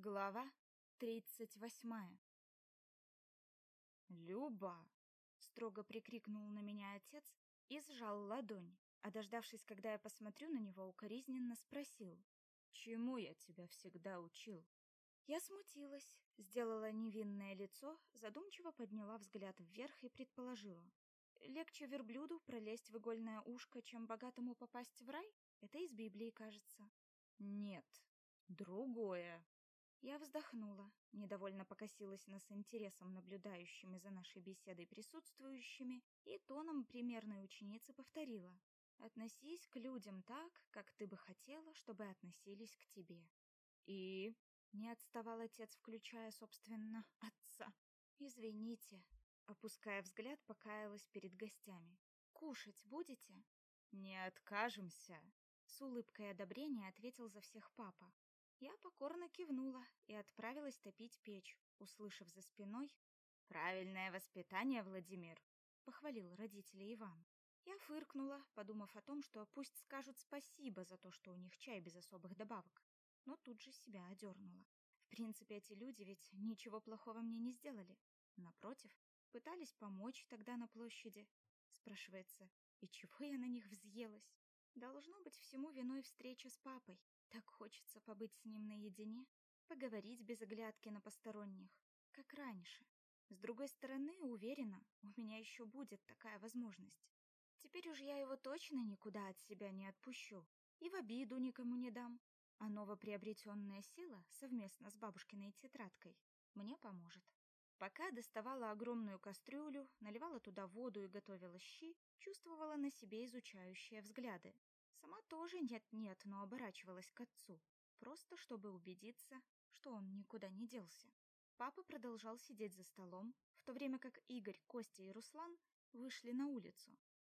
Глава тридцать восьмая «Люба!» — строго прикрикнул на меня отец и сжал ладонь, а дождавшись, когда я посмотрю на него, укоризненно спросил, «Чему я тебя всегда учил?» Я смутилась, сделала невинное лицо, задумчиво подняла взгляд вверх и предположила. Легче верблюду пролезть в игольное ушко, чем богатому попасть в рай? Это из Библии, кажется. Нет, другое. Я вздохнула, недовольно покосилась на с интересом наблюдающими за нашей беседой присутствующими и тоном примерной ученицы повторила. «Относись к людям так, как ты бы хотела, чтобы относились к тебе». «И?» — не отставал отец, включая, собственно, отца. «Извините», — опуская взгляд, покаялась перед гостями. «Кушать будете?» «Не откажемся», — с улыбкой одобрения ответил за всех папа. Я покорно кивнула и отправилась топить печь, услышав за спиной «Правильное воспитание, Владимир», — похвалил родителей Иван. Я фыркнула, подумав о том, что пусть скажут спасибо за то, что у них чай без особых добавок, но тут же себя одернула. В принципе, эти люди ведь ничего плохого мне не сделали. Напротив, пытались помочь тогда на площади. Спрашивается, и чего я на них взъелась? Должно быть всему виной встреча с папой. Так хочется побыть с ним наедине, поговорить без оглядки на посторонних, как раньше. С другой стороны, уверена, у меня еще будет такая возможность. Теперь уж я его точно никуда от себя не отпущу и в обиду никому не дам. А новоприобретенная сила совместно с бабушкиной тетрадкой мне поможет. Пока доставала огромную кастрюлю, наливала туда воду и готовила щи, чувствовала на себе изучающие взгляды. Сама тоже нет-нет, но оборачивалась к отцу, просто чтобы убедиться, что он никуда не делся. Папа продолжал сидеть за столом, в то время как Игорь, Костя и Руслан вышли на улицу.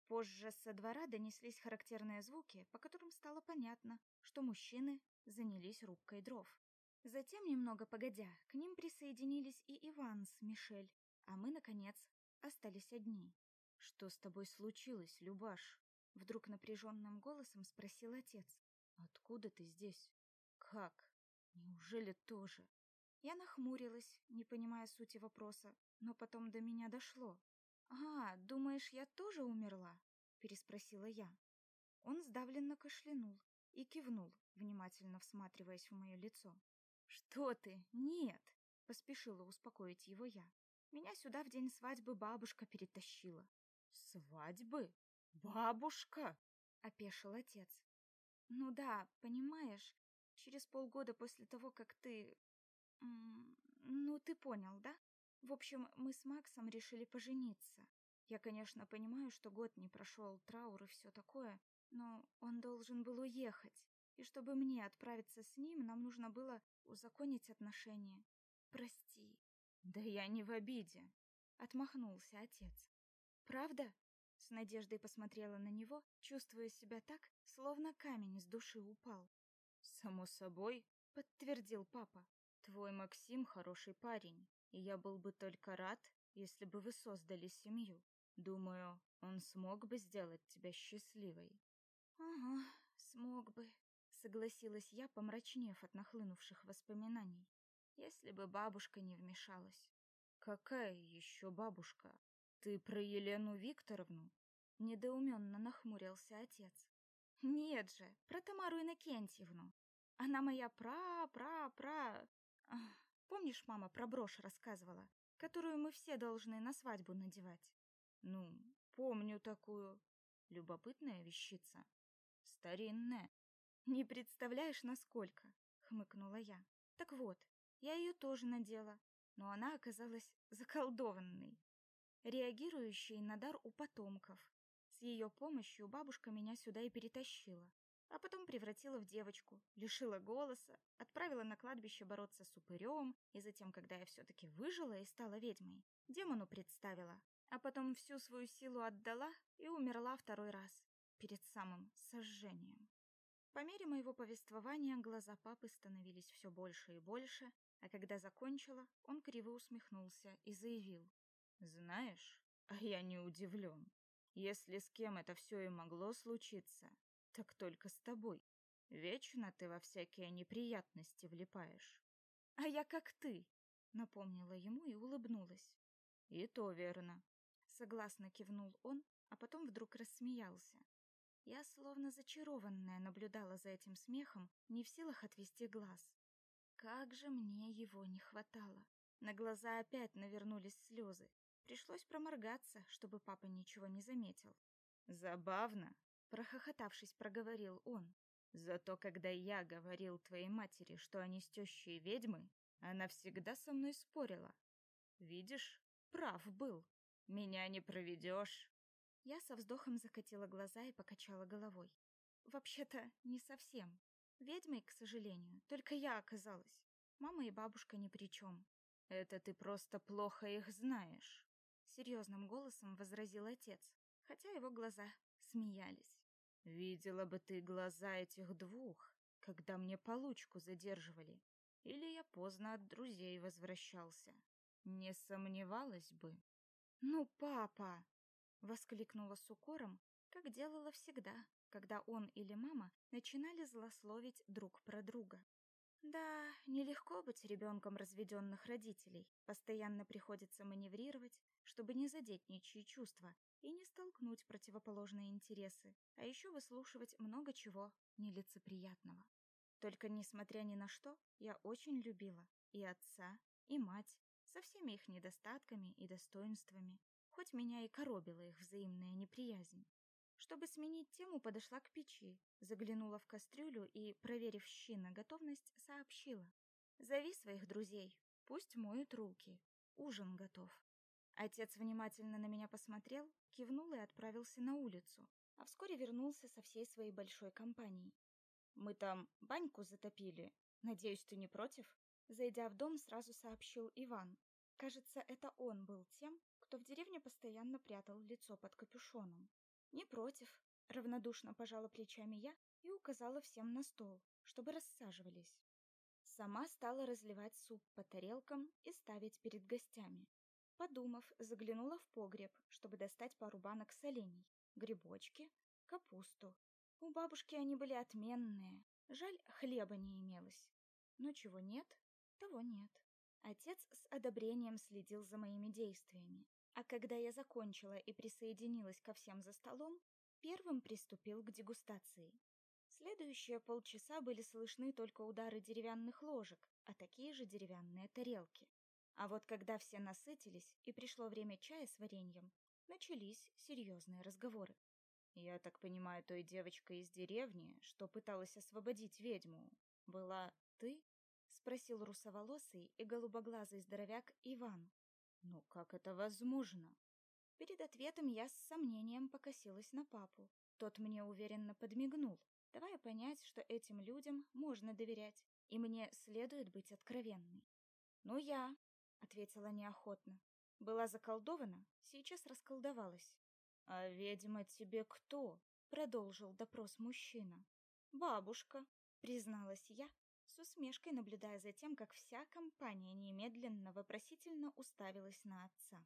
Позже со двора донеслись характерные звуки, по которым стало понятно, что мужчины занялись рубкой дров. Затем, немного погодя, к ним присоединились и Иван с Мишель, а мы, наконец, остались одни. «Что с тобой случилось, Любаш?» Вдруг напряженным голосом спросил отец. «Откуда ты здесь? Как? Неужели тоже?» Я нахмурилась, не понимая сути вопроса, но потом до меня дошло. «А, думаешь, я тоже умерла?» — переспросила я. Он сдавленно кашлянул и кивнул, внимательно всматриваясь в мое лицо. «Что ты? Нет!» — поспешила успокоить его я. «Меня сюда в день свадьбы бабушка перетащила». «Свадьбы?» «Бабушка!» — опешил отец. «Ну да, понимаешь, через полгода после того, как ты... Ну, ты понял, да? В общем, мы с Максом решили пожениться. Я, конечно, понимаю, что год не прошел, траур и все такое, но он должен был уехать. И чтобы мне отправиться с ним, нам нужно было узаконить отношения. Прости. Да я не в обиде. Отмахнулся отец. Правда? С надеждой посмотрела на него, чувствуя себя так, словно камень с души упал. «Само собой», — подтвердил папа. «Твой Максим хороший парень, и я был бы только рад, если бы вы создали семью. Думаю, он смог бы сделать тебя счастливой». «Ага, смог бы», — согласилась я, помрачнев от нахлынувших воспоминаний. «Если бы бабушка не вмешалась». «Какая еще бабушка? Ты про Елену Викторовну?» Недоуменно нахмурился отец. Нет же, про Тамару Иннокентьевну. Она моя пра-пра-пра... Помнишь, мама про брошь рассказывала, которую мы все должны на свадьбу надевать? Ну, помню такую. Любопытная вещица. Старинная. Не представляешь, насколько, хмыкнула я. Так вот, я ее тоже надела, но она оказалась заколдованной, реагирующей на дар у потомков, с ее помощью бабушка меня сюда и перетащила, а потом превратила в девочку, лишила голоса, отправила на кладбище бороться с упырем, и затем, когда я все-таки выжила и стала ведьмой, демону представила, а потом всю свою силу отдала и умерла второй раз, перед самым сожжением. По мере моего повествования глаза папы становились все больше и больше, а когда закончила, он криво усмехнулся и заявил. «Знаешь, а я не удивлен. Если с кем это все и могло случиться, так только с тобой. Вечно ты во всякие неприятности влипаешь. А я как ты, напомнила ему и улыбнулась. И то верно. Согласно кивнул он, а потом вдруг рассмеялся. Я, словно зачарованная, наблюдала за этим смехом, не в силах отвести глаз. Как же мне его не хватало. На глаза опять навернулись слезы. Пришлось проморгаться, чтобы папа ничего не заметил. Забавно, прохохотавшись, проговорил он. Зато когда я говорил твоей матери, что они с тещей ведьмы, она всегда со мной спорила. Видишь, прав был. Меня не проведешь. Я со вздохом закатила глаза и покачала головой. Вообще-то, не совсем. Ведьмой, к сожалению, только я оказалась. Мама и бабушка ни при чем. Это ты просто плохо их знаешь, серьезным голосом возразил отец, хотя его глаза смеялись. Видела бы ты глаза этих двух, когда мне получку задерживали, или я поздно от друзей возвращался. Не сомневалась бы. Ну, папа, воскликнула с укором, как делала всегда, когда он или мама начинали злословить друг про друга. Да, нелегко быть ребенком разведенных родителей. Постоянно приходится маневрировать, чтобы не задеть ничьи чувства и не столкнуть противоположные интересы, а еще выслушивать много чего нелицеприятного. Только несмотря ни на что, я очень любила и отца, и мать, со всеми их недостатками и достоинствами, хоть меня и коробила их взаимная неприязнь. Чтобы сменить тему, подошла к печи, заглянула в кастрюлю и, проверив щи на готовность, сообщила: "Зови своих друзей, пусть моют руки. Ужин готов". Отец внимательно на меня посмотрел, кивнул и отправился на улицу, а вскоре вернулся со всей своей большой компанией. Мы там баньку затопили. Надеюсь, ты не против? Зайдя в дом, сразу сообщил Иван. Кажется, это он был тем, кто в деревне постоянно прятал лицо под капюшоном. Не против, равнодушно пожала плечами я и указала всем на стол, чтобы рассаживались. Сама стала разливать суп по тарелкам и ставить перед гостями. Подумав, заглянула в погреб, чтобы достать пару банок солений, грибочки, капусту. У бабушки они были отменные. Жаль, хлеба не имелось. Но чего нет, того нет. Отец с одобрением следил за моими действиями, а когда я закончила и присоединилась ко всем за столом, первым приступил к дегустации. Следующие полчаса были слышны только удары деревянных ложек, а такие же деревянные тарелки. А вот когда все насытились и пришло время чая с вареньем, начались серьезные разговоры. Я так понимаю, той девочкой из деревни, что пыталась освободить ведьму, была ты? спросил русоволосый и голубоглазый здоровяк Иван. Ну как это возможно? Перед ответом я с сомнением покосилась на папу. Тот мне уверенно подмигнул, давая понять, что этим людям можно доверять, и мне следует быть откровенной. "Ну я", ответила неохотно. Была заколдована, сейчас расколдовалась. А ведьма тебе кто? продолжил допрос мужчина. Бабушка, призналась я, с усмешкой наблюдая за тем, как вся компания немедленно вопросительно уставилась на отца.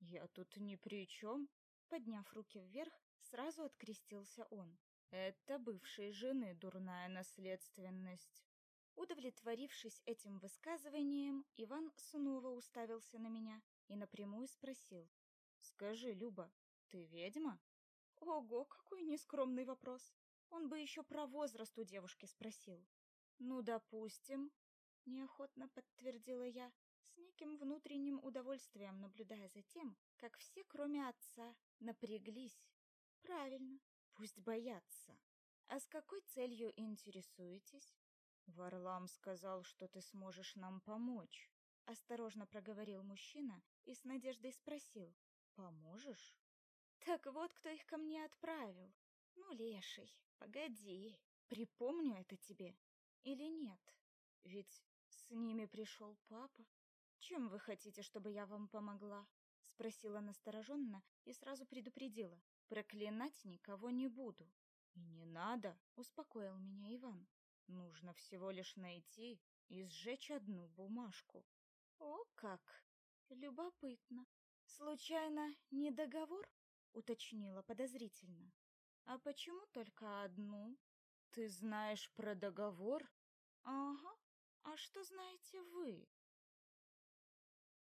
«Я тут ни при чем», — подняв руки вверх, сразу открестился он. «Это бывшей жены дурная наследственность». Удовлетворившись этим высказыванием, Иван снова уставился на меня и напрямую спросил. «Скажи, Люба, ты ведьма?» Ого, какой нескромный вопрос. Он бы еще про возраст у девушки спросил. Ну, допустим, неохотно подтвердила я, с неким внутренним удовольствием наблюдая за тем, как все, кроме отца, напряглись. Правильно, пусть боятся. А с какой целью интересуетесь? Варлам сказал, что ты сможешь нам помочь. Осторожно проговорил мужчина и с надеждой спросил: "Поможешь?" Так вот, кто их ко мне отправил. Ну, леший, погоди, припомню это тебе. Или нет? Ведь с ними пришел папа. Чем вы хотите, чтобы я вам помогла? спросила настороженно и сразу предупредила: проклинать никого не буду. И не надо, успокоил меня Иван. Нужно всего лишь найти и сжечь одну бумажку. О, как любопытно. Случайно не договор? уточнила подозрительно. А почему только одну? Ты знаешь про договор? Ага. «А что знаете вы?»